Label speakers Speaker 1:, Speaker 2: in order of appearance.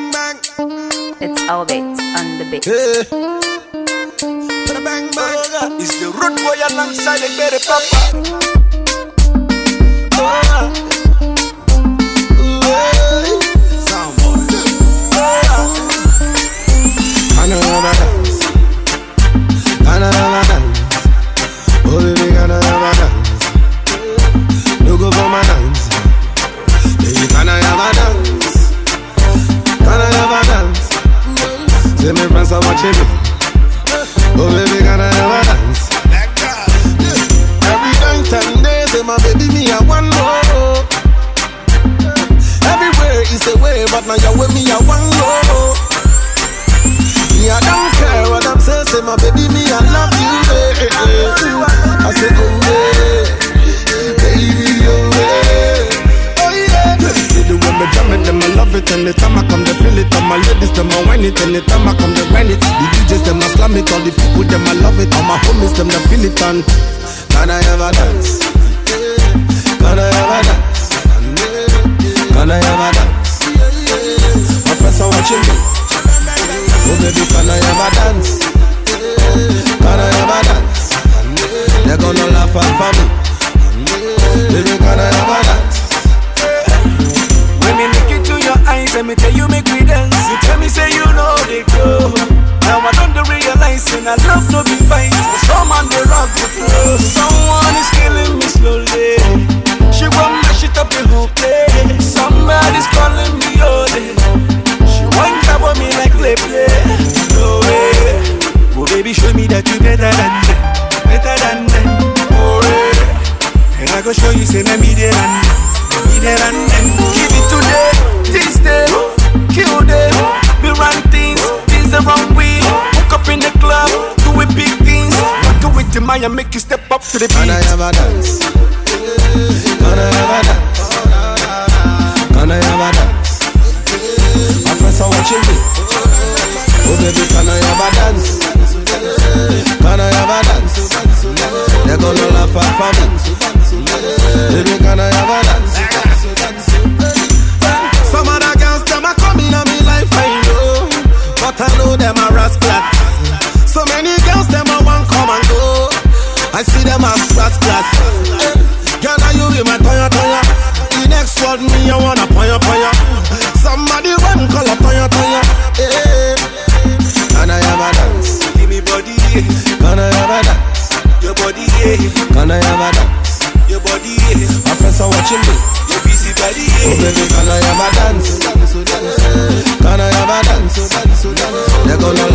Speaker 1: bang bang.
Speaker 2: It's Albert on the beat.
Speaker 1: Yeah. Bada bang bang.
Speaker 3: It's the road boy alongside the baby papa.
Speaker 1: See me friends are watching me. Oh baby, I have a dance? Every night and day, say my baby, me I want more. Everywhere is a way, but now you're with me, I want more. And I come, they feel it. All my ladies, them I whine it, and the time I come, they grind it. The DJs, them I slam it, all the people, them I love it. All my homies, them they feel it, and can I ever dance? Can I ever dance? Can I ever dance?
Speaker 3: Let me tell you make we dance. You tell me say you know they go. Now I don't realize and I love no be fight. Some on the rock the flow. Someone is killing me slowly. She want mash it up the whole place. Somebody's calling me holy. She want grab on me like play play. No way. Oh baby, show me that you better than them, better than them. Oh yeah. And I go show you say na me there and me there and them. It with the Maya, make you step up to the
Speaker 1: Can I
Speaker 3: beat.
Speaker 1: ever dance? Can I ever dance? Can I ever dance? My friends are watching me. Oh baby, can I ever dance? Can I ever dance? They're gonna laugh at me. I see them as rascals. Girl, now you be my toya toya. The next one, me, I wanna poya poya. Somebody run, call a toya toya. Eh. Can I ever dance?
Speaker 3: Give me body.
Speaker 1: Can I ever dance?
Speaker 3: your body.
Speaker 1: Can I ever dance?
Speaker 3: your body.
Speaker 1: My friends are watching me.
Speaker 3: your busy body,
Speaker 1: Oh baby, can I ever dance? Can I ever dance? They're gonna